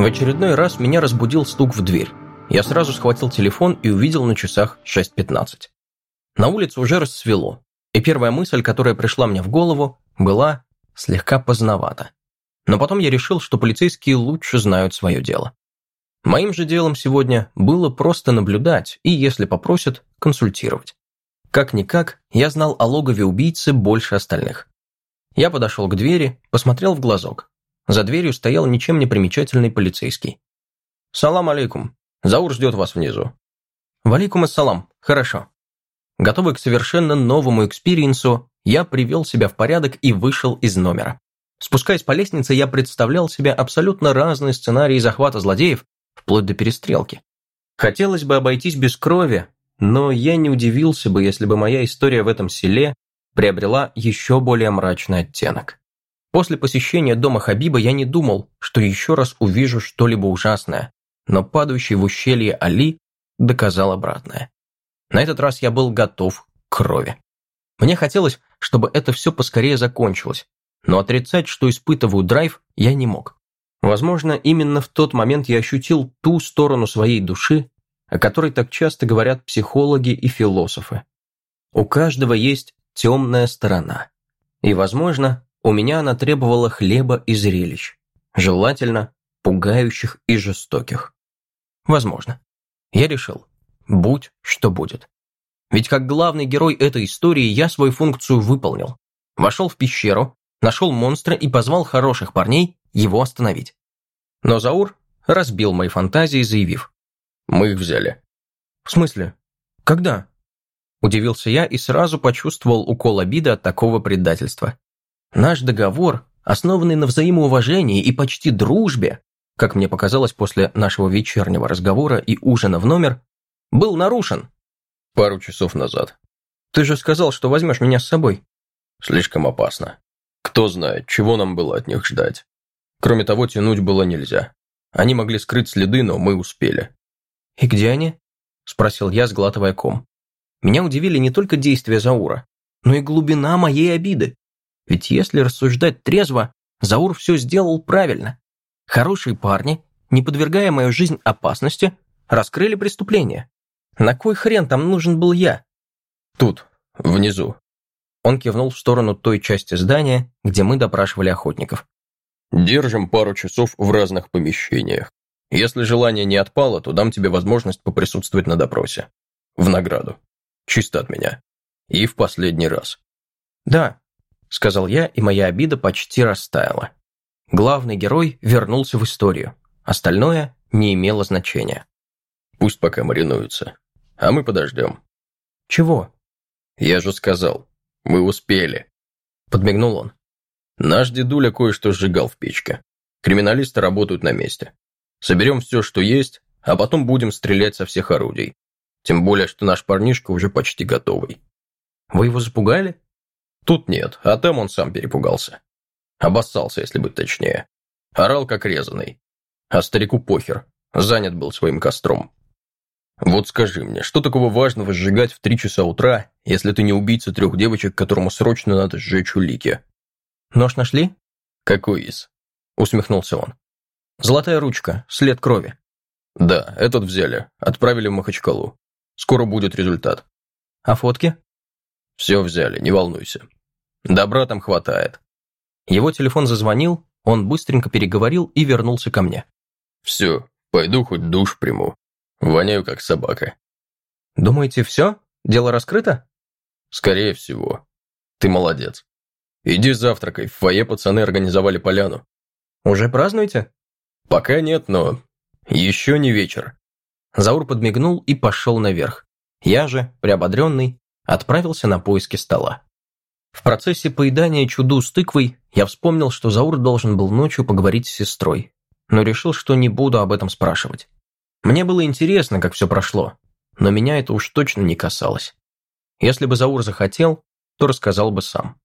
В очередной раз меня разбудил стук в дверь. Я сразу схватил телефон и увидел на часах 6.15. На улице уже расцвело, и первая мысль, которая пришла мне в голову, была слегка поздновато. Но потом я решил, что полицейские лучше знают свое дело. Моим же делом сегодня было просто наблюдать и, если попросят, консультировать. Как-никак, я знал о логове убийцы больше остальных. Я подошел к двери, посмотрел в глазок. За дверью стоял ничем не примечательный полицейский. «Салам алейкум. Заур ждет вас внизу». «Валейкум ассалам. Хорошо». Готовый к совершенно новому experience у, я привел себя в порядок и вышел из номера. Спускаясь по лестнице, я представлял себе абсолютно разные сценарии захвата злодеев, вплоть до перестрелки. Хотелось бы обойтись без крови, но я не удивился бы, если бы моя история в этом селе приобрела еще более мрачный оттенок. После посещения дома Хабиба я не думал, что еще раз увижу что-либо ужасное, но падающий в ущелье Али доказал обратное. На этот раз я был готов к крови. Мне хотелось, чтобы это все поскорее закончилось, но отрицать, что испытываю драйв, я не мог. Возможно, именно в тот момент я ощутил ту сторону своей души, о которой так часто говорят психологи и философы. У каждого есть темная сторона. И, возможно, у меня она требовала хлеба и зрелищ, желательно пугающих и жестоких. Возможно. Я решил, будь что будет. Ведь как главный герой этой истории я свою функцию выполнил. Вошел в пещеру, нашел монстра и позвал хороших парней его остановить. Но Заур разбил мои фантазии, заявив. «Мы их взяли». «В смысле? Когда?» Удивился я и сразу почувствовал укол обиды от такого предательства. Наш договор, основанный на взаимоуважении и почти дружбе, как мне показалось после нашего вечернего разговора и ужина в номер, был нарушен. Пару часов назад. Ты же сказал, что возьмешь меня с собой. Слишком опасно. Кто знает, чего нам было от них ждать. Кроме того, тянуть было нельзя. Они могли скрыть следы, но мы успели. «И где они?» – спросил я, сглатывая ком. Меня удивили не только действия Заура, но и глубина моей обиды. Ведь если рассуждать трезво, Заур все сделал правильно. Хорошие парни, не подвергая мою жизнь опасности, раскрыли преступление. На кой хрен там нужен был я? Тут, внизу. Он кивнул в сторону той части здания, где мы допрашивали охотников. Держим пару часов в разных помещениях. Если желание не отпало, то дам тебе возможность поприсутствовать на допросе. В награду. Чисто от меня. И в последний раз. Да, сказал я, и моя обида почти растаяла. Главный герой вернулся в историю. Остальное не имело значения. Пусть пока маринуются. А мы подождем. Чего? Я же сказал. Мы успели. Подмигнул он. Наш дедуля кое-что сжигал в печке. Криминалисты работают на месте. Соберем все, что есть, а потом будем стрелять со всех орудий. Тем более, что наш парнишка уже почти готовый. Вы его запугали? Тут нет, а там он сам перепугался. Обоссался, если быть точнее. Орал как резанный. А старику похер, занят был своим костром. Вот скажи мне, что такого важного сжигать в три часа утра, если ты не убийца трех девочек, которому срочно надо сжечь улики? Нож нашли? Какой из? Усмехнулся он. Золотая ручка, след крови. Да, этот взяли, отправили в Махачкалу. Скоро будет результат. А фотки? Все взяли, не волнуйся. Добра там хватает. Его телефон зазвонил, он быстренько переговорил и вернулся ко мне. Все, пойду хоть душ приму. Воняю как собака. Думаете, все? Дело раскрыто? Скорее всего. Ты молодец. Иди завтракай, в фойе пацаны организовали поляну. Уже празднуете? Пока нет, но еще не вечер. Заур подмигнул и пошел наверх. Я же, приободренный, отправился на поиски стола. В процессе поедания чуду с тыквой я вспомнил, что Заур должен был ночью поговорить с сестрой, но решил, что не буду об этом спрашивать. Мне было интересно, как все прошло, но меня это уж точно не касалось. Если бы Заур захотел, то рассказал бы сам.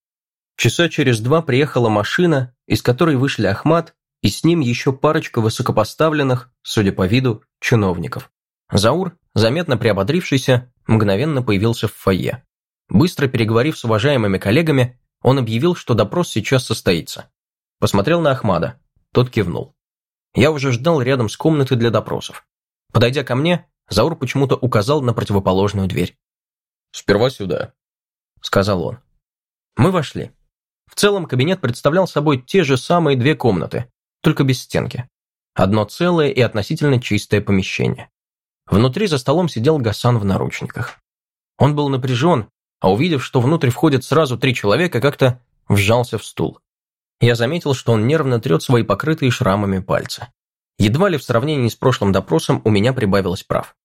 Часа через два приехала машина, из которой вышли Ахмат и с ним еще парочка высокопоставленных, судя по виду, чиновников. Заур, заметно приободрившийся, мгновенно появился в фойе. Быстро переговорив с уважаемыми коллегами, он объявил, что допрос сейчас состоится. Посмотрел на Ахмада. Тот кивнул. Я уже ждал рядом с комнатой для допросов. Подойдя ко мне, Заур почему-то указал на противоположную дверь. «Сперва сюда», — сказал он. Мы вошли. В целом кабинет представлял собой те же самые две комнаты, только без стенки. Одно целое и относительно чистое помещение. Внутри за столом сидел Гасан в наручниках. Он был напряжен, а увидев, что внутрь входят сразу три человека, как-то вжался в стул. Я заметил, что он нервно трет свои покрытые шрамами пальцы. Едва ли в сравнении с прошлым допросом у меня прибавилось прав.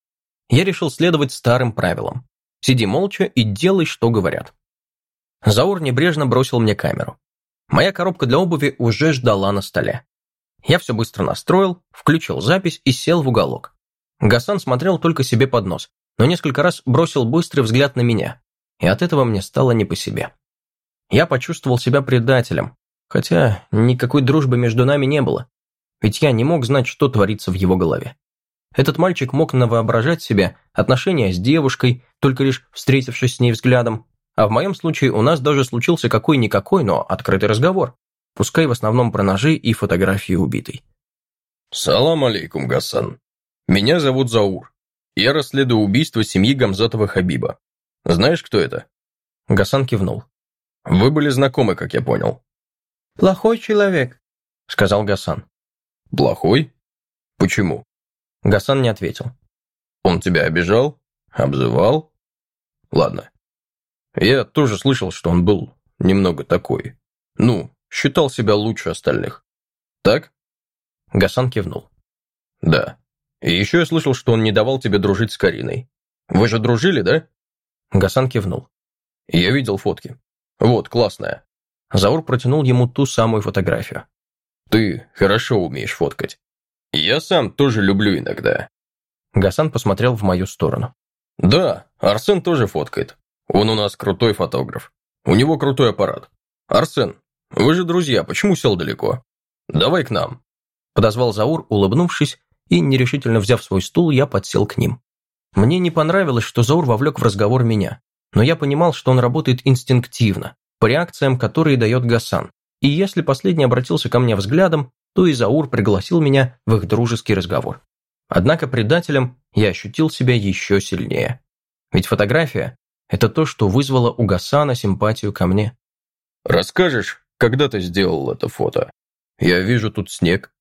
Я решил следовать старым правилам. Сиди молча и делай, что говорят. Заур небрежно бросил мне камеру. Моя коробка для обуви уже ждала на столе. Я все быстро настроил, включил запись и сел в уголок. Гасан смотрел только себе под нос, но несколько раз бросил быстрый взгляд на меня, и от этого мне стало не по себе. Я почувствовал себя предателем, хотя никакой дружбы между нами не было, ведь я не мог знать, что творится в его голове. Этот мальчик мог навоображать себе отношения с девушкой, только лишь встретившись с ней взглядом, а в моем случае у нас даже случился какой-никакой, но открытый разговор, пускай в основном про ножи и фотографии убитой. «Салам алейкум, Гасан. Меня зовут Заур. Я расследую убийство семьи Гамзатова Хабиба. Знаешь, кто это?» Гасан кивнул. «Вы были знакомы, как я понял». «Плохой человек», — сказал Гасан. «Плохой? Почему?» Гасан не ответил. «Он тебя обижал? Обзывал?» «Ладно. Я тоже слышал, что он был немного такой. Ну, считал себя лучше остальных. Так?» Гасан кивнул. «Да. И еще я слышал, что он не давал тебе дружить с Кариной. Вы же дружили, да?» Гасан кивнул. «Я видел фотки. Вот, классная». Заур протянул ему ту самую фотографию. «Ты хорошо умеешь фоткать. Я сам тоже люблю иногда». Гасан посмотрел в мою сторону. «Да, Арсен тоже фоткает. Он у нас крутой фотограф. У него крутой аппарат. Арсен, вы же друзья, почему сел далеко? Давай к нам». Подозвал Заур, улыбнувшись, и, нерешительно взяв свой стул, я подсел к ним. Мне не понравилось, что Заур вовлек в разговор меня, но я понимал, что он работает инстинктивно, по реакциям, которые дает Гасан. И если последний обратился ко мне взглядом, то и Заур пригласил меня в их дружеский разговор. Однако предателем я ощутил себя еще сильнее. Ведь фотография – это то, что вызвало у Гасана симпатию ко мне. «Расскажешь, когда ты сделал это фото? Я вижу тут снег.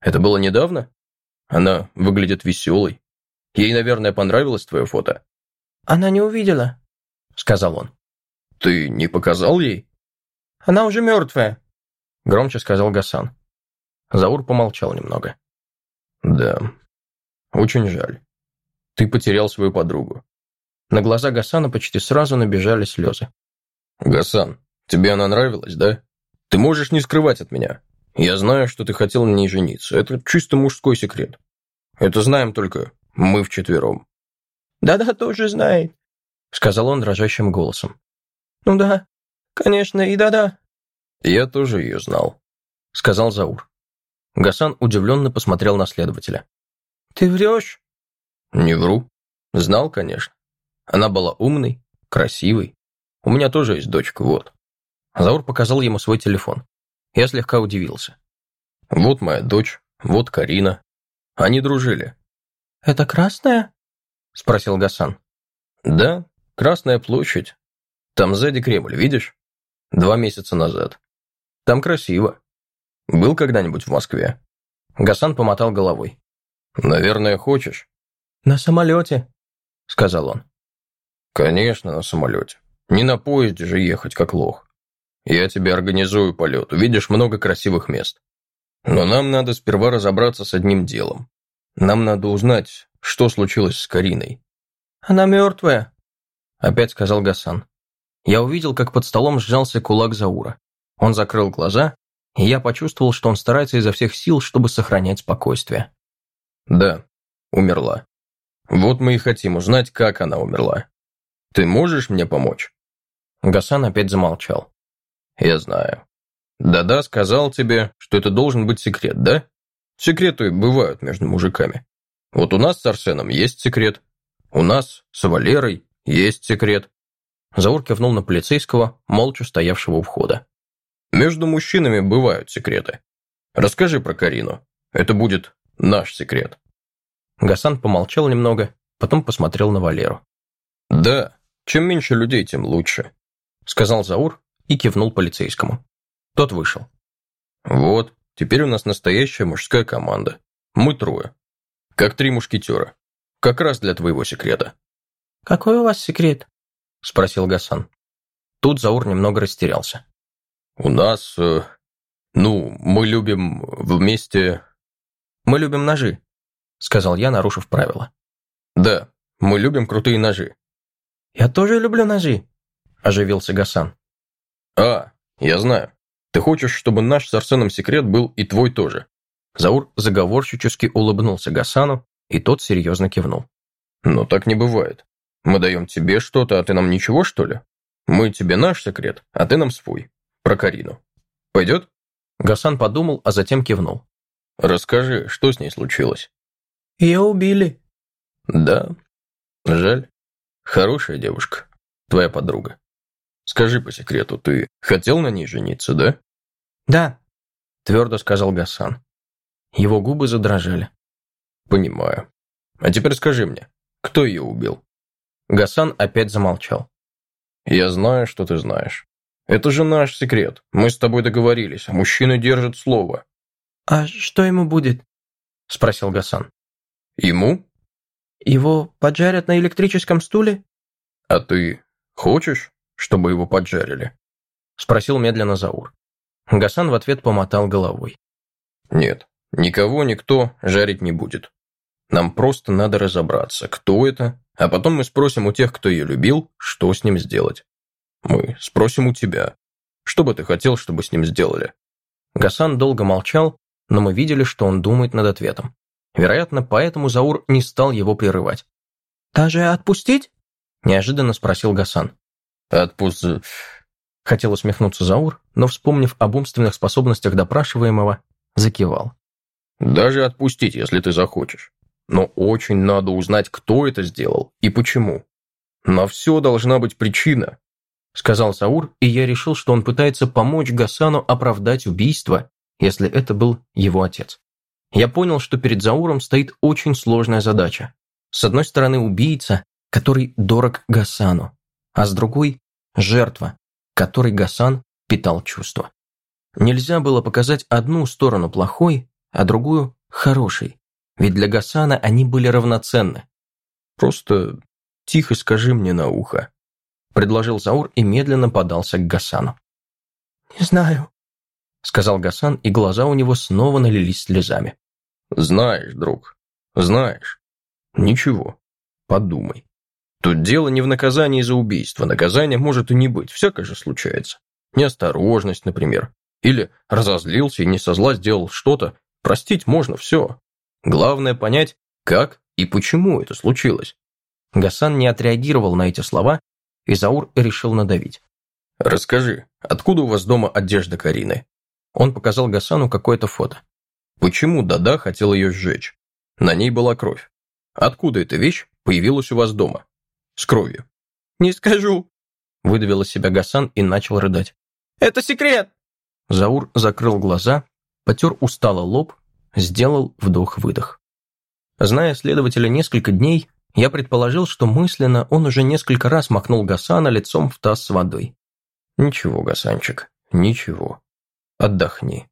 Это было недавно? Она выглядит веселой. Ей, наверное, понравилось твое фото». «Она не увидела», — сказал он. «Ты не показал ей?» «Она уже мертвая», — громче сказал Гасан. Заур помолчал немного. «Да, очень жаль. Ты потерял свою подругу». На глаза Гасана почти сразу набежали слезы. «Гасан, тебе она нравилась, да? Ты можешь не скрывать от меня. Я знаю, что ты хотел на ней жениться. Это чисто мужской секрет. Это знаем только мы вчетвером». «Да-да, тоже знает», — сказал он дрожащим голосом. «Ну да, конечно, и да-да». «Я тоже ее знал», — сказал Заур. Гасан удивленно посмотрел на следователя. «Ты врешь?» «Не вру. Знал, конечно. Она была умной, красивой. У меня тоже есть дочка, вот». Заур показал ему свой телефон. Я слегка удивился. «Вот моя дочь, вот Карина. Они дружили». «Это Красная?» — спросил Гасан. «Да, Красная площадь. Там сзади Кремль, видишь? Два месяца назад. Там красиво. Был когда-нибудь в Москве?» Гасан помотал головой. «Наверное, хочешь?» «На самолете», — сказал он. «Конечно, на самолете. Не на поезде же ехать, как лох. Я тебе организую полет, увидишь много красивых мест. Но нам надо сперва разобраться с одним делом. Нам надо узнать, что случилось с Кариной». «Она мертвая», — опять сказал Гасан. Я увидел, как под столом сжался кулак Заура. Он закрыл глаза, и я почувствовал, что он старается изо всех сил, чтобы сохранять спокойствие. «Да, умерла. Вот мы и хотим узнать, как она умерла. Ты можешь мне помочь?» Гасан опять замолчал. «Я знаю. Да-да, сказал тебе, что это должен быть секрет, да? Секреты бывают между мужиками. Вот у нас с Арсеном есть секрет. У нас с Валерой есть секрет. Заур кивнул на полицейского, молча стоявшего у входа. «Между мужчинами бывают секреты. Расскажи про Карину. Это будет наш секрет». Гасан помолчал немного, потом посмотрел на Валеру. «Да, чем меньше людей, тем лучше», — сказал Заур и кивнул полицейскому. Тот вышел. «Вот, теперь у нас настоящая мужская команда. Мы трое. Как три мушкетера. Как раз для твоего секрета». «Какой у вас секрет?» — спросил Гасан. Тут Заур немного растерялся. «У нас... Э, ну, мы любим вместе...» «Мы любим ножи», — сказал я, нарушив правила. «Да, мы любим крутые ножи». «Я тоже люблю ножи», — оживился Гасан. «А, я знаю. Ты хочешь, чтобы наш с Арсеном секрет был и твой тоже?» Заур заговорщически улыбнулся Гасану, и тот серьезно кивнул. «Но так не бывает. Мы даем тебе что-то, а ты нам ничего, что ли? Мы тебе наш секрет, а ты нам свой. Про Карину. Пойдет?» Гасан подумал, а затем кивнул. «Расскажи, что с ней случилось?» «Ее убили». «Да? Жаль. Хорошая девушка. Твоя подруга. Скажи по секрету, ты хотел на ней жениться, да?» «Да», — твердо сказал Гасан. Его губы задрожали. «Понимаю. А теперь скажи мне, кто ее убил?» Гасан опять замолчал. «Я знаю, что ты знаешь. Это же наш секрет. Мы с тобой договорились, а мужчины держат слово». «А что ему будет?» – спросил Гасан. «Ему?» «Его поджарят на электрическом стуле?» «А ты хочешь, чтобы его поджарили?» – спросил медленно Заур. Гасан в ответ помотал головой. «Нет, никого никто жарить не будет. Нам просто надо разобраться, кто это, а потом мы спросим у тех, кто ее любил, что с ним сделать. Мы спросим у тебя, что бы ты хотел, чтобы с ним сделали?» Гасан долго молчал, но мы видели, что он думает над ответом. Вероятно, поэтому Заур не стал его прерывать. «Даже отпустить?» – неожиданно спросил Гасан. «Отпусть...» Хотел усмехнуться Заур, но, вспомнив об умственных способностях допрашиваемого, закивал. «Даже отпустить, если ты захочешь. Но очень надо узнать, кто это сделал и почему. На все должна быть причина», — сказал Саур, и я решил, что он пытается помочь Гасану оправдать убийство, если это был его отец. Я понял, что перед Зауром стоит очень сложная задача. С одной стороны, убийца, который дорог Гасану, а с другой – жертва, которой Гасан питал чувства. Нельзя было показать одну сторону плохой, а другую – хорошей, ведь для Гасана они были равноценны. «Просто тихо скажи мне на ухо», – предложил Заур и медленно подался к Гасану. «Не знаю», – сказал Гасан, и глаза у него снова налились слезами. «Знаешь, друг, знаешь. Ничего, подумай. Тут дело не в наказании за убийство, наказание может и не быть, всякое же случается. Неосторожность, например. Или разозлился и не со зла сделал что-то, простить можно все. Главное понять, как и почему это случилось. Гасан не отреагировал на эти слова, и Заур решил надавить. «Расскажи, откуда у вас дома одежда Карины?» Он показал Гасану какое-то фото. «Почему Дада хотел ее сжечь? На ней была кровь. Откуда эта вещь появилась у вас дома? С кровью?» «Не скажу», – выдавил из себя Гасан и начал рыдать. «Это секрет!» Заур закрыл глаза, потер устало лоб Сделал вдох-выдох. Зная следователя несколько дней, я предположил, что мысленно он уже несколько раз махнул Гасана лицом в таз с водой. «Ничего, Гасанчик, ничего. Отдохни».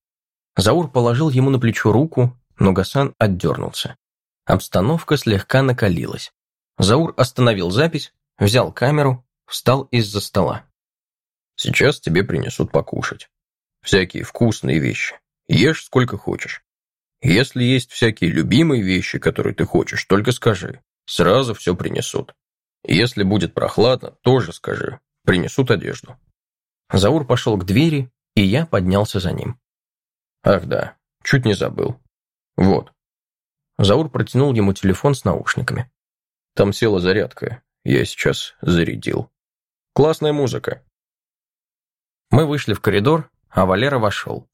Заур положил ему на плечо руку, но Гасан отдернулся. Обстановка слегка накалилась. Заур остановил запись, взял камеру, встал из-за стола. «Сейчас тебе принесут покушать. Всякие вкусные вещи. Ешь сколько хочешь. Если есть всякие любимые вещи, которые ты хочешь, только скажи. Сразу все принесут. Если будет прохладно, тоже скажи. Принесут одежду. Заур пошел к двери, и я поднялся за ним. Ах да, чуть не забыл. Вот. Заур протянул ему телефон с наушниками. Там села зарядка. Я сейчас зарядил. Классная музыка. Мы вышли в коридор, а Валера вошел.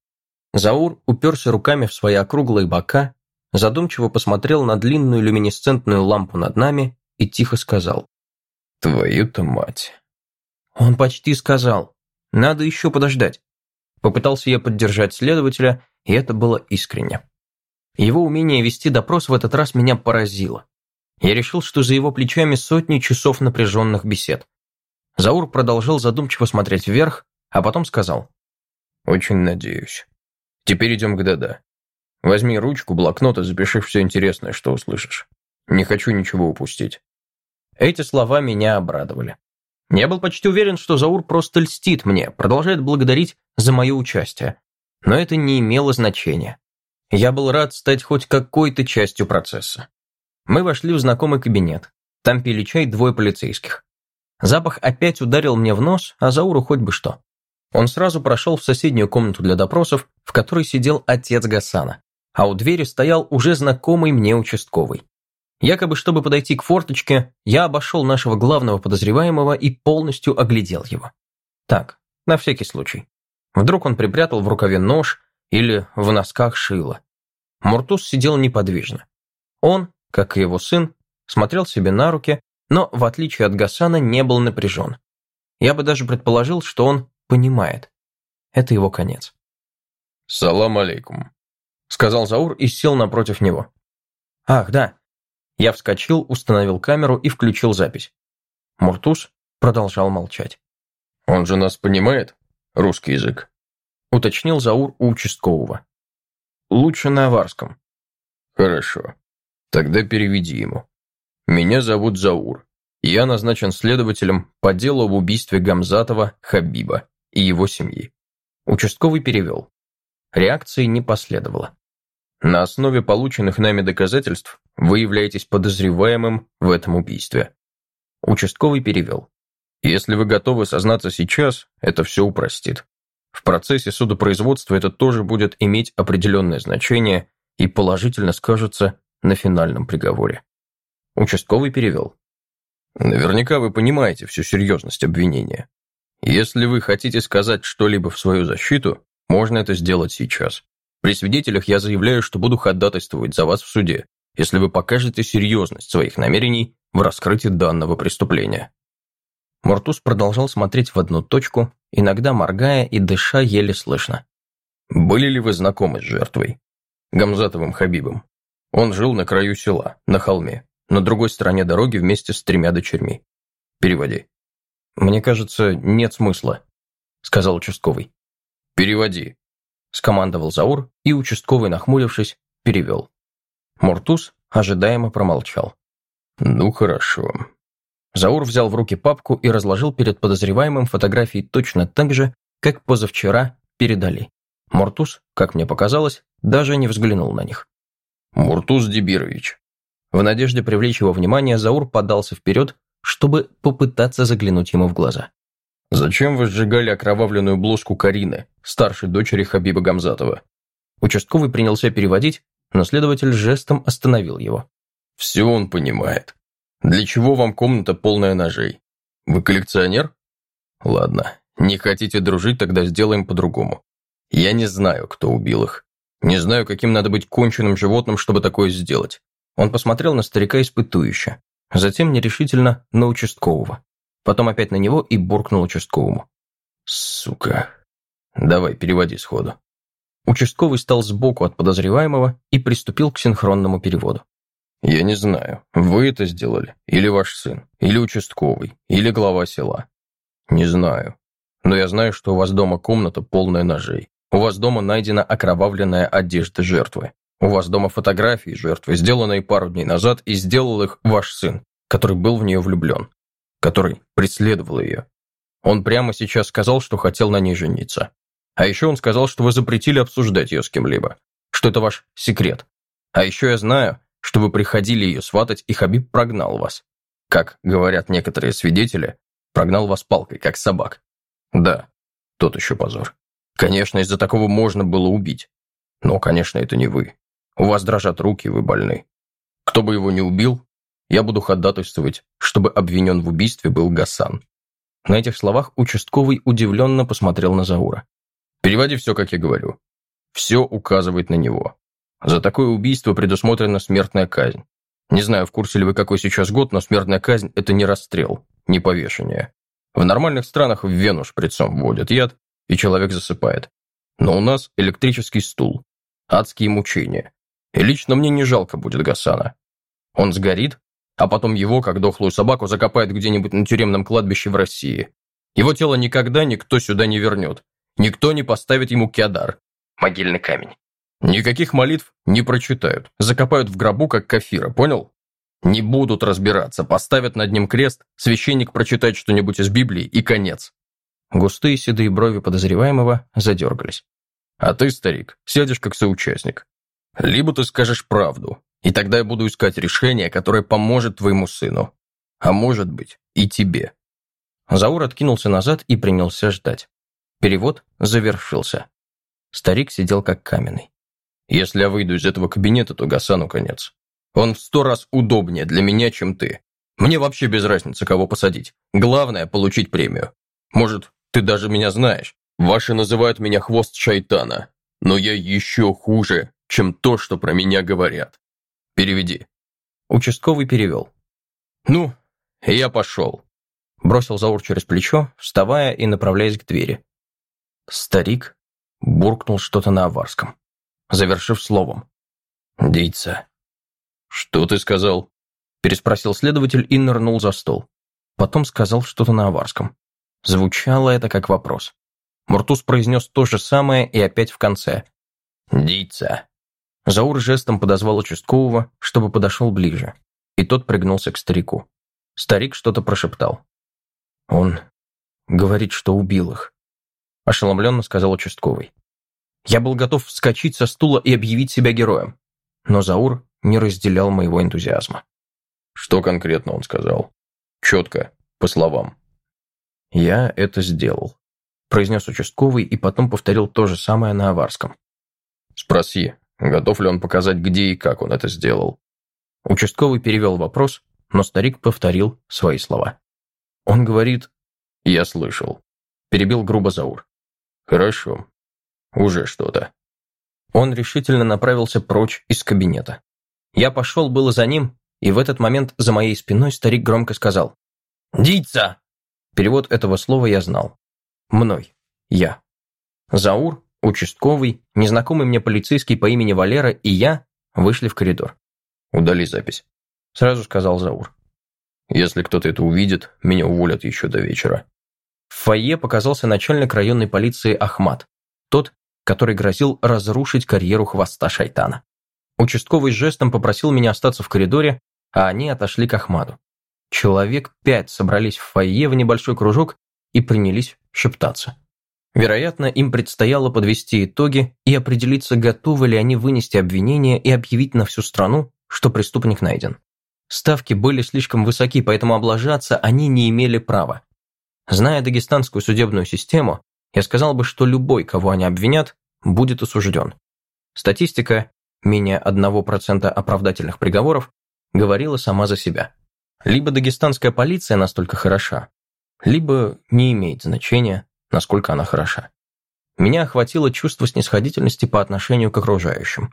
Заур уперся руками в свои округлые бока, задумчиво посмотрел на длинную люминесцентную лампу над нами и тихо сказал. «Твою-то мать!» Он почти сказал. «Надо еще подождать». Попытался я поддержать следователя, и это было искренне. Его умение вести допрос в этот раз меня поразило. Я решил, что за его плечами сотни часов напряженных бесед. Заур продолжал задумчиво смотреть вверх, а потом сказал. «Очень надеюсь. Теперь идем к Дада. Возьми ручку, блокнот и запиши все интересное, что услышишь. Не хочу ничего упустить». Эти слова меня обрадовали. Я был почти уверен, что Заур просто льстит мне, продолжает благодарить за мое участие. Но это не имело значения. Я был рад стать хоть какой-то частью процесса. Мы вошли в знакомый кабинет. Там пили чай двое полицейских. Запах опять ударил мне в нос, а Зауру хоть бы что. Он сразу прошел в соседнюю комнату для допросов, в которой сидел отец Гасана, а у двери стоял уже знакомый мне участковый. Якобы, чтобы подойти к форточке, я обошел нашего главного подозреваемого и полностью оглядел его. Так, на всякий случай. Вдруг он припрятал в рукаве нож или в носках шило. Муртуз сидел неподвижно. Он, как и его сын, смотрел себе на руки, но, в отличие от Гасана, не был напряжен. Я бы даже предположил, что он понимает. Это его конец. «Салам алейкум», — сказал Заур и сел напротив него. «Ах, да, я вскочил, установил камеру и включил запись. Муртуз продолжал молчать. «Он же нас понимает? Русский язык?» Уточнил Заур у участкового. «Лучше на аварском». «Хорошо. Тогда переведи ему. Меня зовут Заур. Я назначен следователем по делу об убийстве Гамзатова Хабиба и его семьи». Участковый перевел. Реакции не последовало. На основе полученных нами доказательств вы являетесь подозреваемым в этом убийстве. Участковый перевел. Если вы готовы сознаться сейчас, это все упростит. В процессе судопроизводства это тоже будет иметь определенное значение и положительно скажется на финальном приговоре. Участковый перевел. Наверняка вы понимаете всю серьезность обвинения. Если вы хотите сказать что-либо в свою защиту, можно это сделать сейчас. При свидетелях я заявляю, что буду ходатайствовать за вас в суде, если вы покажете серьезность своих намерений в раскрытии данного преступления». Муртуз продолжал смотреть в одну точку, иногда моргая и дыша еле слышно. «Были ли вы знакомы с жертвой? Гамзатовым Хабибом. Он жил на краю села, на холме, на другой стороне дороги вместе с тремя дочерьми. Переводи». «Мне кажется, нет смысла», — сказал участковый. «Переводи», скомандовал Заур, и участковый, нахмурившись, перевел. Муртуз ожидаемо промолчал. «Ну хорошо». Заур взял в руки папку и разложил перед подозреваемым фотографии точно так же, как позавчера передали. Муртуз, как мне показалось, даже не взглянул на них. «Муртуз Дебирович». В надежде привлечь его внимание, Заур подался вперед, чтобы попытаться заглянуть ему в глаза. «Зачем вы сжигали окровавленную блузку Карины, старшей дочери Хабиба Гамзатова?» Участковый принялся переводить, но следователь жестом остановил его. «Все он понимает. Для чего вам комната полная ножей? Вы коллекционер? Ладно, не хотите дружить, тогда сделаем по-другому. Я не знаю, кто убил их. Не знаю, каким надо быть конченным животным, чтобы такое сделать». Он посмотрел на старика испытующе, затем нерешительно на участкового потом опять на него и буркнул участковому. «Сука. Давай, переводи сходу». Участковый стал сбоку от подозреваемого и приступил к синхронному переводу. «Я не знаю, вы это сделали, или ваш сын, или участковый, или глава села. Не знаю. Но я знаю, что у вас дома комната полная ножей. У вас дома найдена окровавленная одежда жертвы. У вас дома фотографии жертвы, сделанные пару дней назад, и сделал их ваш сын, который был в нее влюблен который преследовал ее. Он прямо сейчас сказал, что хотел на ней жениться. А еще он сказал, что вы запретили обсуждать ее с кем-либо, что это ваш секрет. А еще я знаю, что вы приходили ее сватать, и Хабиб прогнал вас. Как говорят некоторые свидетели, прогнал вас палкой, как собак. Да, тот еще позор. Конечно, из-за такого можно было убить. Но, конечно, это не вы. У вас дрожат руки, вы больны. Кто бы его не убил, я буду ходатайствовать, чтобы обвинен в убийстве был Гасан». На этих словах участковый удивленно посмотрел на Заура. «Переводи все, как я говорю. Все указывает на него. За такое убийство предусмотрена смертная казнь. Не знаю, в курсе ли вы какой сейчас год, но смертная казнь – это не расстрел, не повешение. В нормальных странах в вену шприцом вводят яд, и человек засыпает. Но у нас электрический стул, адские мучения. И лично мне не жалко будет Гасана. Он сгорит, а потом его, как дохлую собаку, закопают где-нибудь на тюремном кладбище в России. Его тело никогда никто сюда не вернет. Никто не поставит ему киадар, могильный камень. Никаких молитв не прочитают, закопают в гробу, как кафира, понял? Не будут разбираться, поставят над ним крест, священник прочитает что-нибудь из Библии и конец. Густые седые брови подозреваемого задергались. А ты, старик, сядешь как соучастник. Либо ты скажешь правду, и тогда я буду искать решение, которое поможет твоему сыну. А может быть, и тебе. Заур откинулся назад и принялся ждать. Перевод завершился. Старик сидел как каменный. Если я выйду из этого кабинета, то Гасану конец. Он в сто раз удобнее для меня, чем ты. Мне вообще без разницы, кого посадить. Главное – получить премию. Может, ты даже меня знаешь. Ваши называют меня хвост шайтана. Но я еще хуже, чем то, что про меня говорят. Переведи». Участковый перевел. «Ну, я пошел», – бросил Заур через плечо, вставая и направляясь к двери. Старик буркнул что-то на аварском, завершив словом. «Дейца». «Что ты сказал?» – переспросил следователь и нырнул за стол. Потом сказал что-то на аварском. Звучало это как вопрос. Муртуз произнес то же самое и опять в конце. «Дейца». Заур жестом подозвал участкового, чтобы подошел ближе, и тот пригнулся к старику. Старик что-то прошептал. «Он говорит, что убил их», – ошеломленно сказал участковый. Я был готов вскочить со стула и объявить себя героем, но Заур не разделял моего энтузиазма. «Что конкретно он сказал? Четко, по словам». «Я это сделал», – произнес участковый и потом повторил то же самое на аварском. «Спроси, Готов ли он показать, где и как он это сделал? Участковый перевел вопрос, но старик повторил свои слова. Он говорит «Я слышал», – перебил грубо Заур. «Хорошо. Уже что-то». Он решительно направился прочь из кабинета. Я пошел было за ним, и в этот момент за моей спиной старик громко сказал «Дица!» Перевод этого слова я знал. Мной. Я. Заур Участковый, незнакомый мне полицейский по имени Валера и я вышли в коридор. «Удали запись», – сразу сказал Заур. «Если кто-то это увидит, меня уволят еще до вечера». В фойе показался начальник районной полиции Ахмат, тот, который грозил разрушить карьеру хвоста шайтана. Участковый жестом попросил меня остаться в коридоре, а они отошли к Ахмаду. Человек пять собрались в фойе в небольшой кружок и принялись шептаться. Вероятно, им предстояло подвести итоги и определиться, готовы ли они вынести обвинение и объявить на всю страну, что преступник найден. Ставки были слишком высоки, поэтому облажаться они не имели права. Зная дагестанскую судебную систему, я сказал бы, что любой, кого они обвинят, будет осужден. Статистика, менее 1% оправдательных приговоров, говорила сама за себя. Либо дагестанская полиция настолько хороша, либо не имеет значения, насколько она хороша. Меня охватило чувство снисходительности по отношению к окружающим.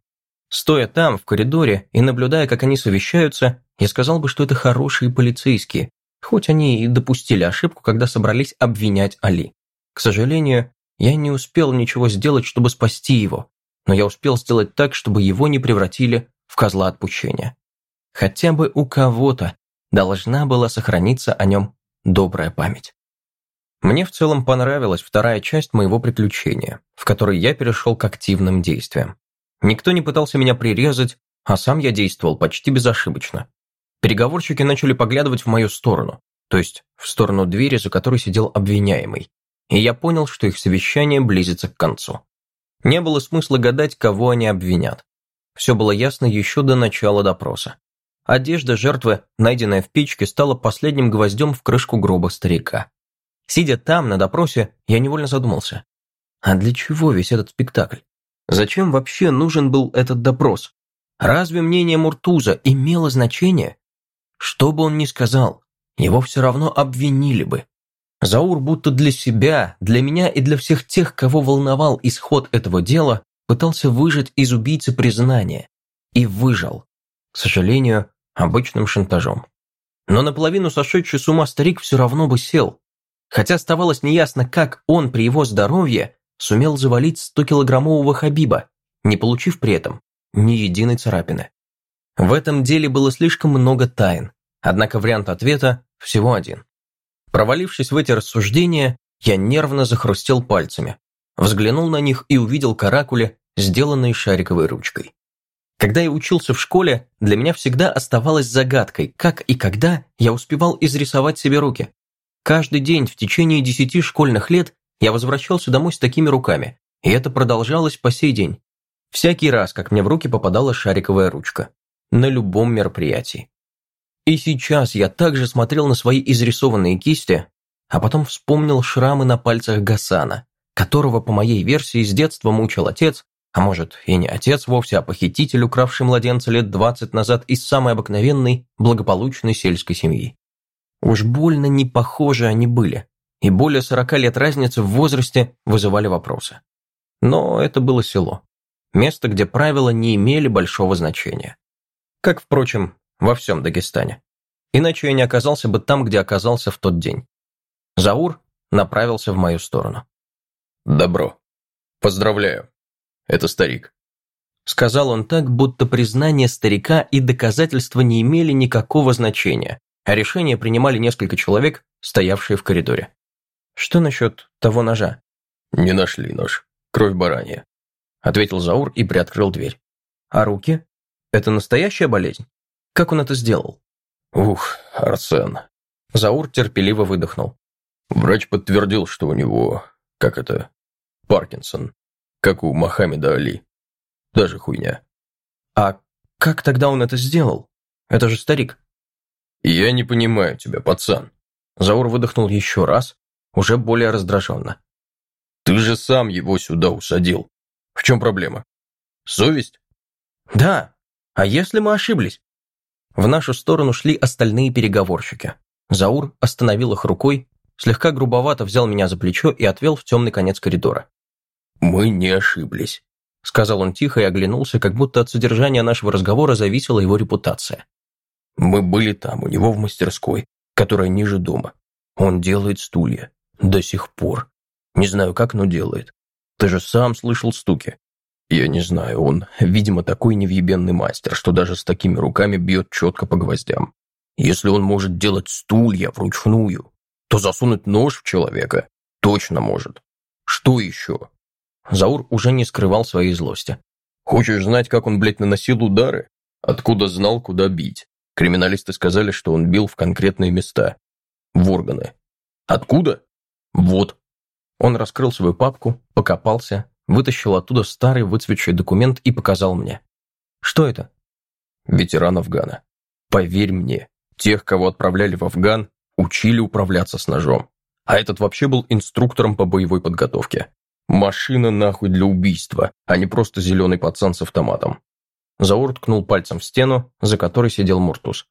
Стоя там, в коридоре, и наблюдая, как они совещаются, я сказал бы, что это хорошие полицейские, хоть они и допустили ошибку, когда собрались обвинять Али. К сожалению, я не успел ничего сделать, чтобы спасти его, но я успел сделать так, чтобы его не превратили в козла отпущения. Хотя бы у кого-то должна была сохраниться о нем добрая память. Мне в целом понравилась вторая часть моего приключения, в которой я перешел к активным действиям. Никто не пытался меня прирезать, а сам я действовал почти безошибочно. Переговорщики начали поглядывать в мою сторону, то есть в сторону двери, за которой сидел обвиняемый, и я понял, что их совещание близится к концу. Не было смысла гадать, кого они обвинят. Все было ясно еще до начала допроса. Одежда жертвы, найденная в печке, стала последним гвоздем в крышку гроба старика. Сидя там, на допросе, я невольно задумался. А для чего весь этот спектакль? Зачем вообще нужен был этот допрос? Разве мнение Муртуза имело значение? Что бы он ни сказал, его все равно обвинили бы. Заур будто для себя, для меня и для всех тех, кого волновал исход этого дела, пытался выжать из убийцы признание. И выжил. К сожалению, обычным шантажом. Но наполовину сошедший с ума старик все равно бы сел, Хотя оставалось неясно, как он при его здоровье сумел завалить 100-килограммового Хабиба, не получив при этом ни единой царапины. В этом деле было слишком много тайн, однако вариант ответа всего один. Провалившись в эти рассуждения, я нервно захрустел пальцами, взглянул на них и увидел каракули, сделанные шариковой ручкой. Когда я учился в школе, для меня всегда оставалось загадкой, как и когда я успевал изрисовать себе руки. Каждый день в течение десяти школьных лет я возвращался домой с такими руками, и это продолжалось по сей день. Всякий раз, как мне в руки попадала шариковая ручка на любом мероприятии. И сейчас я также смотрел на свои изрисованные кисти, а потом вспомнил шрамы на пальцах Гасана, которого, по моей версии, с детства мучил отец, а может и не отец вовсе, а похититель, укравший младенца лет 20 назад из самой обыкновенной, благополучной сельской семьи. Уж больно не похожи они были, и более 40 лет разницы в возрасте вызывали вопросы. Но это было село. Место, где правила не имели большого значения. Как, впрочем, во всем Дагестане. Иначе я не оказался бы там, где оказался в тот день. Заур направился в мою сторону. «Добро. Поздравляю. Это старик». Сказал он так, будто признание старика и доказательства не имели никакого значения, а решение принимали несколько человек, стоявшие в коридоре. Что насчет того ножа? «Не нашли нож. Кровь баранья», — ответил Заур и приоткрыл дверь. «А руки?» Это настоящая болезнь? Как он это сделал? Ух, Арсен. Заур терпеливо выдохнул. Врач подтвердил, что у него, как это, Паркинсон, как у Мохаммеда Али. Даже хуйня. А как тогда он это сделал? Это же старик. Я не понимаю тебя, пацан. Заур выдохнул еще раз, уже более раздраженно. Ты же сам его сюда усадил. В чем проблема? Совесть? Да, а если мы ошиблись? В нашу сторону шли остальные переговорщики. Заур остановил их рукой, слегка грубовато взял меня за плечо и отвел в темный конец коридора. «Мы не ошиблись», — сказал он тихо и оглянулся, как будто от содержания нашего разговора зависела его репутация. «Мы были там, у него в мастерской, которая ниже дома. Он делает стулья. До сих пор. Не знаю как, но делает. Ты же сам слышал стуки. Я не знаю, он, видимо, такой невъебенный мастер, что даже с такими руками бьет четко по гвоздям. Если он может делать стулья вручную, то засунуть нож в человека точно может. Что еще? Заур уже не скрывал своей злости. Хочешь знать, как он, блядь, наносил удары? Откуда знал, куда бить? Криминалисты сказали, что он бил в конкретные места. В органы. Откуда? Вот. Он раскрыл свою папку, покопался, вытащил оттуда старый выцветший документ и показал мне. Что это? Ветеран Афгана. Поверь мне, тех, кого отправляли в Афган, учили управляться с ножом. А этот вообще был инструктором по боевой подготовке. Машина нахуй для убийства, а не просто зеленый пацан с автоматом. Заур ткнул пальцем в стену, за которой сидел Муртуз.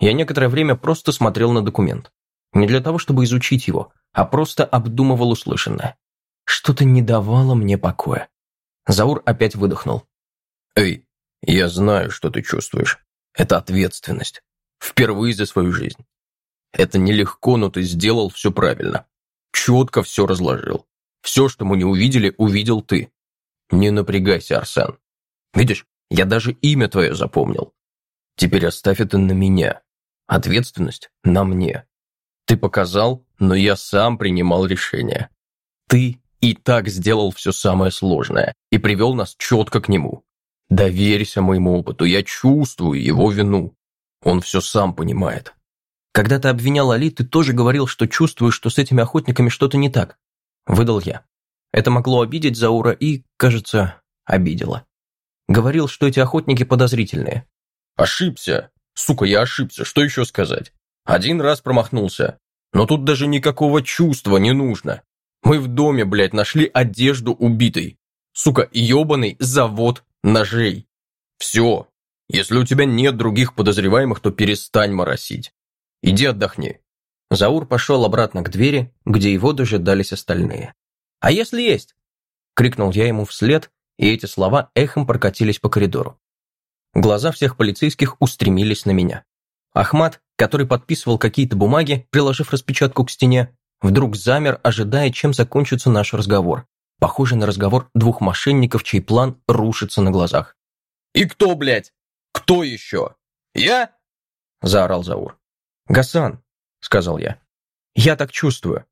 Я некоторое время просто смотрел на документ. Не для того, чтобы изучить его, а просто обдумывал услышанное. Что-то не давало мне покоя. Заур опять выдохнул. «Эй, я знаю, что ты чувствуешь. Это ответственность. Впервые за свою жизнь. Это нелегко, но ты сделал все правильно. Четко все разложил. Все, что мы не увидели, увидел ты. Не напрягайся, Арсен. Видишь, я даже имя твое запомнил. Теперь оставь это на меня. Ответственность на мне. Ты показал, но я сам принимал решение. Ты и так сделал все самое сложное и привел нас четко к нему. Доверься моему опыту, я чувствую его вину. Он все сам понимает. Когда ты обвинял Али, ты тоже говорил, что чувствуешь, что с этими охотниками что-то не так. Выдал я. Это могло обидеть Заура и, кажется, обидело. Говорил, что эти охотники подозрительные. Ошибся. Сука, я ошибся. Что еще сказать? Один раз промахнулся. Но тут даже никакого чувства не нужно. Мы в доме, блядь, нашли одежду убитой. Сука, ебаный завод ножей. Все. Если у тебя нет других подозреваемых, то перестань моросить. Иди отдохни. Заур пошел обратно к двери, где его дожидались остальные. «А если есть?» – крикнул я ему вслед, и эти слова эхом прокатились по коридору. Глаза всех полицейских устремились на меня. Ахмат, который подписывал какие-то бумаги, приложив распечатку к стене, Вдруг замер, ожидая, чем закончится наш разговор. Похожий на разговор двух мошенников, чей план рушится на глазах. И кто, блядь? Кто еще? Я?» Заорал Заур. «Гасан», — сказал я. «Я так чувствую».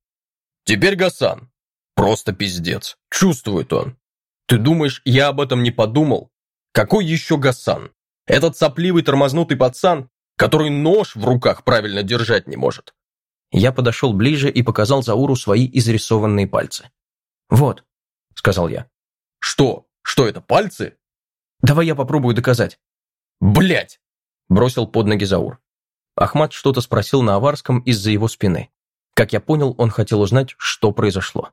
«Теперь Гасан. Просто пиздец. Чувствует он. Ты думаешь, я об этом не подумал? Какой еще Гасан? Этот сопливый тормознутый пацан, который нож в руках правильно держать не может. Я подошел ближе и показал Зауру свои изрисованные пальцы. «Вот», — сказал я. «Что? Что это, пальцы?» «Давай я попробую доказать». Блять! бросил под ноги Заур. Ахмат что-то спросил на аварском из-за его спины. Как я понял, он хотел узнать, что произошло.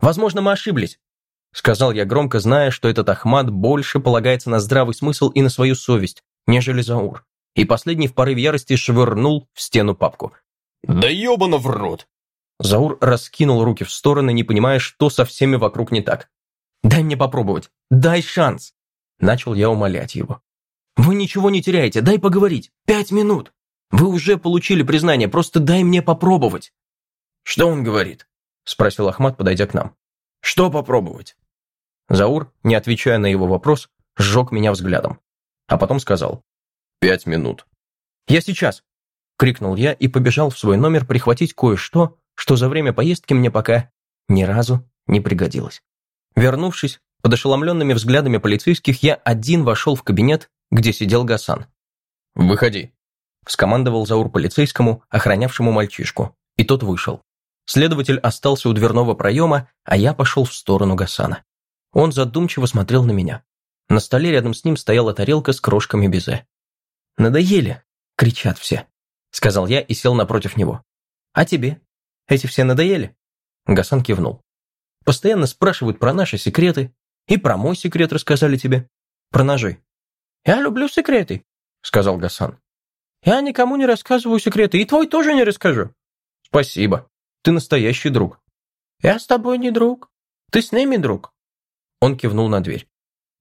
«Возможно, мы ошиблись», — сказал я громко, зная, что этот Ахмат больше полагается на здравый смысл и на свою совесть, нежели Заур. И последний в порыве ярости швырнул в стену папку. «Да ебано в рот!» Заур раскинул руки в стороны, не понимая, что со всеми вокруг не так. «Дай мне попробовать! Дай шанс!» Начал я умолять его. «Вы ничего не теряете, дай поговорить! Пять минут! Вы уже получили признание, просто дай мне попробовать!» «Что он говорит?» Спросил Ахмат, подойдя к нам. «Что попробовать?» Заур, не отвечая на его вопрос, сжег меня взглядом. А потом сказал. «Пять минут». «Я сейчас!» — крикнул я и побежал в свой номер прихватить кое-что, что за время поездки мне пока ни разу не пригодилось. Вернувшись, под ошеломленными взглядами полицейских, я один вошел в кабинет, где сидел Гасан. «Выходи», — скомандовал Заур полицейскому, охранявшему мальчишку, и тот вышел. Следователь остался у дверного проема, а я пошел в сторону Гасана. Он задумчиво смотрел на меня. На столе рядом с ним стояла тарелка с крошками безе. «Надоели!» — кричат все, — сказал я и сел напротив него. «А тебе? Эти все надоели?» Гасан кивнул. «Постоянно спрашивают про наши секреты. И про мой секрет рассказали тебе. Про ножи». «Я люблю секреты», — сказал Гасан. «Я никому не рассказываю секреты, и твой тоже не расскажу». «Спасибо. Ты настоящий друг». «Я с тобой не друг. Ты с ними друг». Он кивнул на дверь.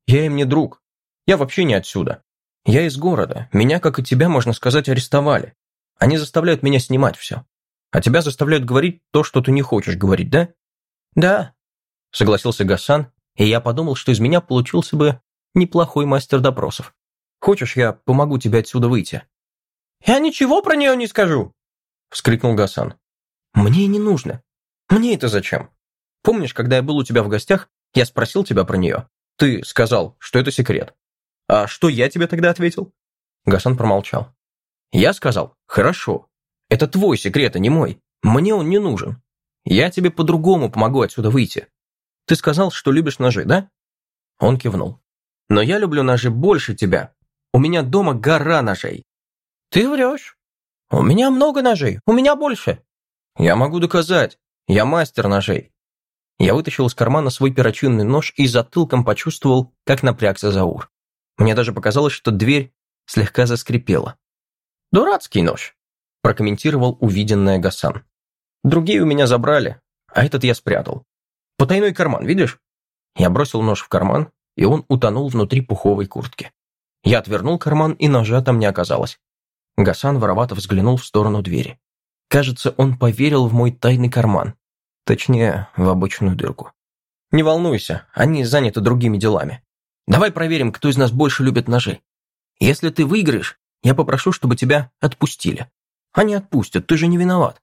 «Я им не друг. Я вообще не отсюда. Я из города. Меня, как и тебя, можно сказать, арестовали. Они заставляют меня снимать все. А тебя заставляют говорить то, что ты не хочешь говорить, да?» «Да», — согласился Гасан, и я подумал, что из меня получился бы неплохой мастер допросов. «Хочешь, я помогу тебе отсюда выйти?» «Я ничего про нее не скажу!» — вскрикнул Гасан. «Мне не нужно. Мне это зачем? Помнишь, когда я был у тебя в гостях, я спросил тебя про нее? Ты сказал, что это секрет. А что я тебе тогда ответил?» Гасан промолчал. «Я сказал, хорошо. Это твой секрет, а не мой. Мне он не нужен. Я тебе по-другому помогу отсюда выйти. Ты сказал, что любишь ножи, да?» Он кивнул. «Но я люблю ножи больше тебя. У меня дома гора ножей». «Ты врешь. У меня много ножей, у меня больше. «Я могу доказать. Я мастер ножей». Я вытащил из кармана свой перочинный нож и затылком почувствовал, как напрягся Заур. Мне даже показалось, что дверь слегка заскрипела. «Дурацкий нож», – прокомментировал увиденное Гасан. «Другие у меня забрали, а этот я спрятал. Потайной карман, видишь?» Я бросил нож в карман, и он утонул внутри пуховой куртки. Я отвернул карман, и ножа там не оказалось. Гасан воровато взглянул в сторону двери. Кажется, он поверил в мой тайный карман. Точнее, в обычную дырку. Не волнуйся, они заняты другими делами. Давай проверим, кто из нас больше любит ножи. Если ты выиграешь, я попрошу, чтобы тебя отпустили. Они отпустят, ты же не виноват.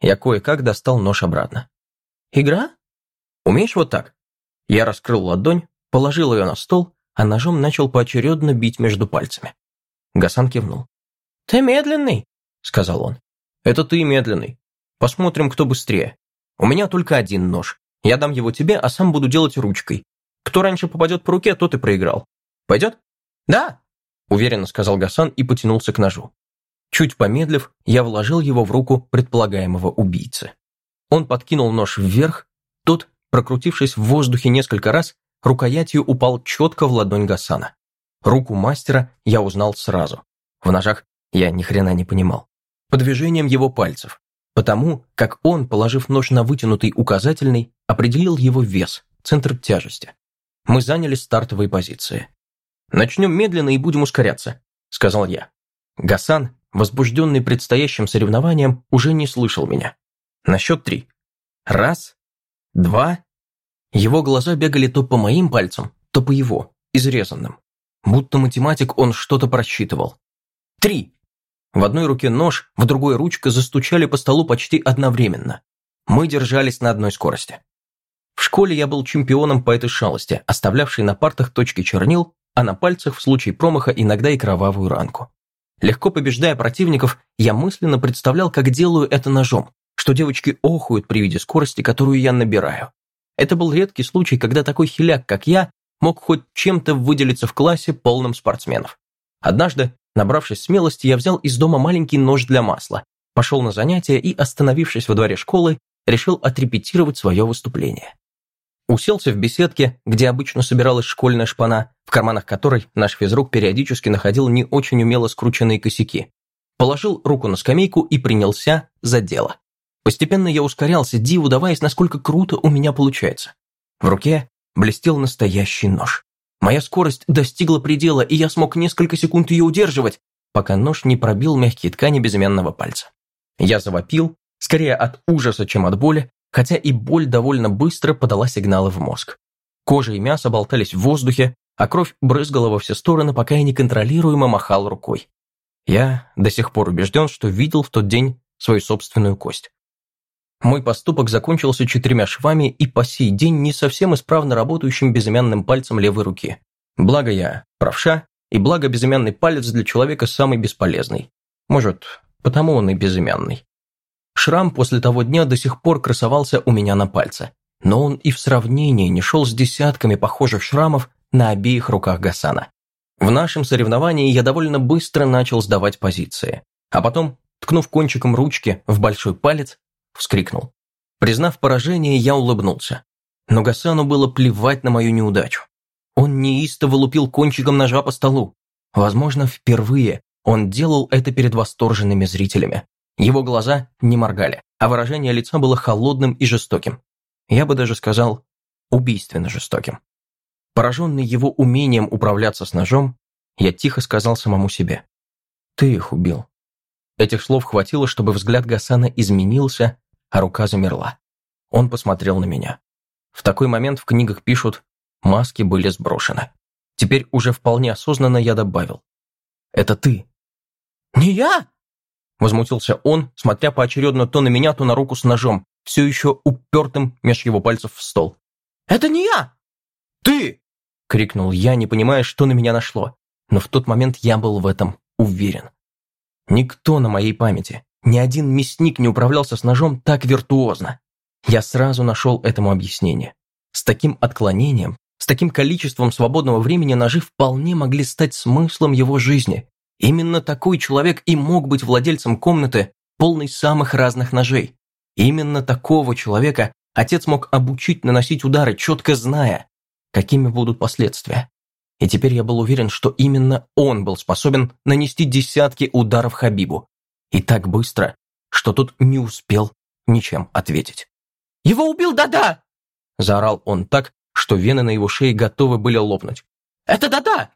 Я кое-как достал нож обратно. Игра? Умеешь вот так? Я раскрыл ладонь, положил ее на стол, а ножом начал поочередно бить между пальцами. Гасан кивнул. «Ты медленный», — сказал он. Это ты медленный. Посмотрим, кто быстрее. У меня только один нож. Я дам его тебе, а сам буду делать ручкой. Кто раньше попадет по руке, тот и проиграл. Пойдет? Да, уверенно сказал Гасан и потянулся к ножу. Чуть помедлив, я вложил его в руку предполагаемого убийцы. Он подкинул нож вверх, тот, прокрутившись в воздухе несколько раз, рукоятью упал четко в ладонь Гасана. Руку мастера я узнал сразу. В ножах я ни хрена не понимал по движениям его пальцев, потому как он, положив нож на вытянутый указательный, определил его вес, центр тяжести. Мы заняли стартовые позиции. «Начнем медленно и будем ускоряться», — сказал я. Гасан, возбужденный предстоящим соревнованием, уже не слышал меня. На счет три. Раз, два. Его глаза бегали то по моим пальцам, то по его, изрезанным. Будто математик он что-то просчитывал. Три. В одной руке нож, в другой ручка застучали по столу почти одновременно. Мы держались на одной скорости. В школе я был чемпионом по этой шалости, оставлявшей на партах точки чернил, а на пальцах в случае промаха иногда и кровавую ранку. Легко побеждая противников, я мысленно представлял, как делаю это ножом, что девочки охуют при виде скорости, которую я набираю. Это был редкий случай, когда такой хиляк, как я, мог хоть чем-то выделиться в классе полном спортсменов. Однажды, набравшись смелости, я взял из дома маленький нож для масла, пошел на занятия и, остановившись во дворе школы, решил отрепетировать свое выступление. Уселся в беседке, где обычно собиралась школьная шпана, в карманах которой наш физрук периодически находил не очень умело скрученные косяки. Положил руку на скамейку и принялся за дело. Постепенно я ускорялся, диву даваясь, насколько круто у меня получается. В руке блестел настоящий нож. Моя скорость достигла предела, и я смог несколько секунд ее удерживать, пока нож не пробил мягкие ткани безымянного пальца. Я завопил, скорее от ужаса, чем от боли, хотя и боль довольно быстро подала сигналы в мозг. Кожа и мясо болтались в воздухе, а кровь брызгала во все стороны, пока я неконтролируемо махал рукой. Я до сих пор убежден, что видел в тот день свою собственную кость. Мой поступок закончился четырьмя швами и по сей день не совсем исправно работающим безымянным пальцем левой руки. Благо я правша, и благо безымянный палец для человека самый бесполезный. Может, потому он и безымянный. Шрам после того дня до сих пор красовался у меня на пальце, но он и в сравнении не шел с десятками похожих шрамов на обеих руках Гасана. В нашем соревновании я довольно быстро начал сдавать позиции, а потом, ткнув кончиком ручки в большой палец, вскрикнул. Признав поражение, я улыбнулся. Но Гасану было плевать на мою неудачу. Он неистово лупил кончиком ножа по столу. Возможно, впервые он делал это перед восторженными зрителями. Его глаза не моргали, а выражение лица было холодным и жестоким. Я бы даже сказал, убийственно жестоким. Пораженный его умением управляться с ножом, я тихо сказал самому себе. «Ты их убил». Этих слов хватило, чтобы взгляд Гасана изменился, а рука замерла. Он посмотрел на меня. В такой момент в книгах пишут «маски были сброшены». Теперь уже вполне осознанно я добавил. «Это ты». «Не я!» Возмутился он, смотря поочередно то на меня, то на руку с ножом, все еще упертым меж его пальцев в стол. «Это не я!» «Ты!» — крикнул я, не понимая, что на меня нашло. Но в тот момент я был в этом уверен. Никто на моей памяти, ни один мясник не управлялся с ножом так виртуозно. Я сразу нашел этому объяснение. С таким отклонением, с таким количеством свободного времени ножи вполне могли стать смыслом его жизни. Именно такой человек и мог быть владельцем комнаты, полной самых разных ножей. Именно такого человека отец мог обучить наносить удары, четко зная, какими будут последствия. И теперь я был уверен, что именно он был способен нанести десятки ударов Хабибу, и так быстро, что тот не успел ничем ответить. «Его убил Дада!» Заорал он так, что вены на его шее готовы были лопнуть. «Это Дада!»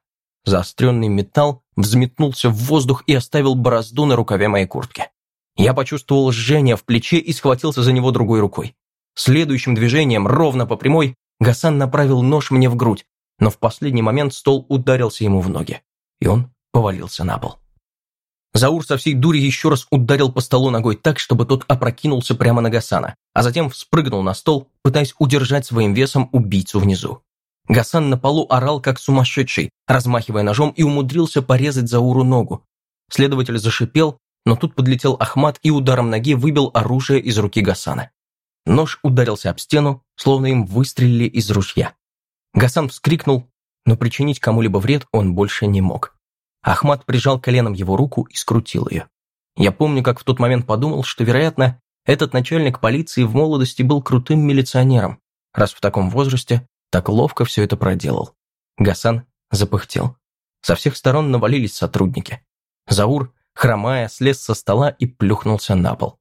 Заостренный металл взметнулся в воздух и оставил борозду на рукаве моей куртки. Я почувствовал жжение в плече и схватился за него другой рукой. Следующим движением, ровно по прямой, Гасан направил нож мне в грудь, но в последний момент стол ударился ему в ноги, и он повалился на пол. Заур со всей дури еще раз ударил по столу ногой так, чтобы тот опрокинулся прямо на Гасана, а затем вспрыгнул на стол, пытаясь удержать своим весом убийцу внизу. Гасан на полу орал как сумасшедший, размахивая ножом и умудрился порезать Зауру ногу. Следователь зашипел, но тут подлетел Ахмат и ударом ноги выбил оружие из руки Гасана. Нож ударился об стену, словно им выстрелили из ружья. Гасан вскрикнул, но причинить кому-либо вред он больше не мог. Ахмат прижал коленом его руку и скрутил ее. Я помню, как в тот момент подумал, что, вероятно, этот начальник полиции в молодости был крутым милиционером, раз в таком возрасте так ловко все это проделал. Гасан запыхтел. Со всех сторон навалились сотрудники. Заур, хромая, слез со стола и плюхнулся на пол.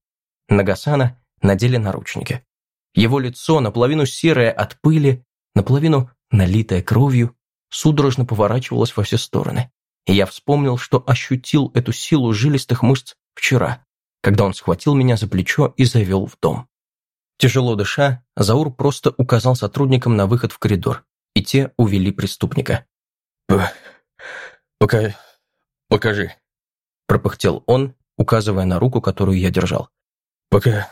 На Гасана надели наручники. Его лицо, наполовину серое от пыли, наполовину налитое кровью, судорожно поворачивалось во все стороны. И я вспомнил, что ощутил эту силу жилистых мышц вчера, когда он схватил меня за плечо и завел в дом. Тяжело дыша, Заур просто указал сотрудникам на выход в коридор, и те увели преступника. «Пока... покажи», — пропыхтел он, указывая на руку, которую я держал. «Пока...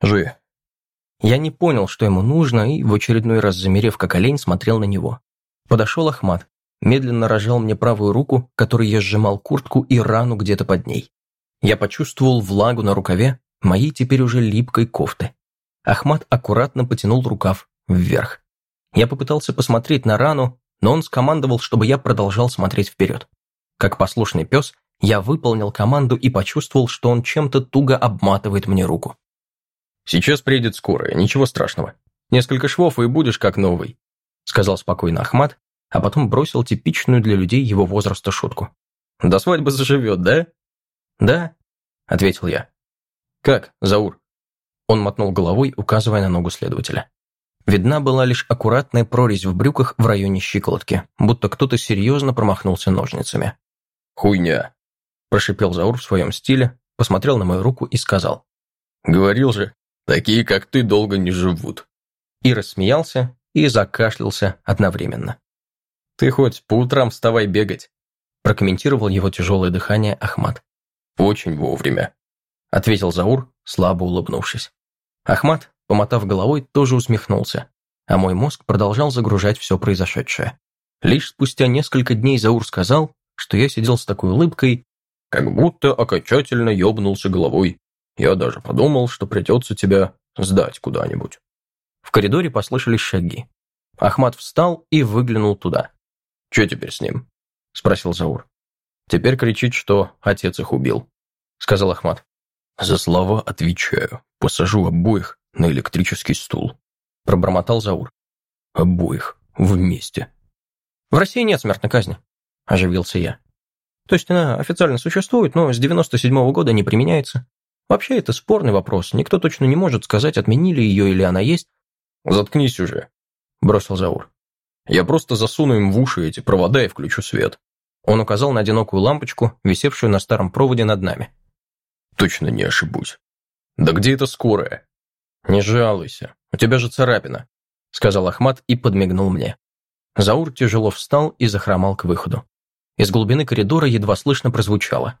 жи». Я не понял, что ему нужно, и в очередной раз замерев как олень, смотрел на него. Подошел Ахмат, медленно рожал мне правую руку, которой я сжимал куртку и рану где-то под ней. Я почувствовал влагу на рукаве моей теперь уже липкой кофты. Ахмат аккуратно потянул рукав вверх. Я попытался посмотреть на рану, но он скомандовал, чтобы я продолжал смотреть вперед. Как послушный пес, я выполнил команду и почувствовал, что он чем-то туго обматывает мне руку. «Сейчас приедет скорая, ничего страшного. Несколько швов и будешь как новый», сказал спокойно Ахмат, а потом бросил типичную для людей его возраста шутку. «До свадьбы заживет, да?» «Да», — ответил я. «Как, Заур?» Он мотнул головой, указывая на ногу следователя. Видна была лишь аккуратная прорезь в брюках в районе щиколотки, будто кто-то серьезно промахнулся ножницами. «Хуйня!» – прошипел Заур в своем стиле, посмотрел на мою руку и сказал. «Говорил же, такие, как ты, долго не живут». И рассмеялся, и закашлялся одновременно. «Ты хоть по утрам вставай бегать», – прокомментировал его тяжелое дыхание Ахмат. «Очень вовремя», – ответил Заур, слабо улыбнувшись. Ахмат, помотав головой, тоже усмехнулся, а мой мозг продолжал загружать все произошедшее. Лишь спустя несколько дней Заур сказал, что я сидел с такой улыбкой, как будто окончательно ёбнулся головой. Я даже подумал, что придется тебя сдать куда-нибудь. В коридоре послышались шаги. Ахмат встал и выглянул туда. «Че теперь с ним?» – спросил Заур. «Теперь кричит, что отец их убил», – сказал Ахмат. «За слова отвечаю. Посажу обоих на электрический стул», – пробормотал Заур. «Обоих. Вместе». «В России нет смертной казни», – оживился я. «То есть она официально существует, но с 97-го года не применяется. Вообще это спорный вопрос. Никто точно не может сказать, отменили ее или она есть». «Заткнись уже», – бросил Заур. «Я просто засуну им в уши эти провода и включу свет». Он указал на одинокую лампочку, висевшую на старом проводе над нами. Точно не ошибусь. Да где это скорая? Не жалуйся, у тебя же царапина, сказал Ахмат и подмигнул мне. Заур тяжело встал и захромал к выходу. Из глубины коридора едва слышно прозвучало.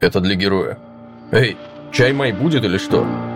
«Это для героя. Эй, чай май будет или что?»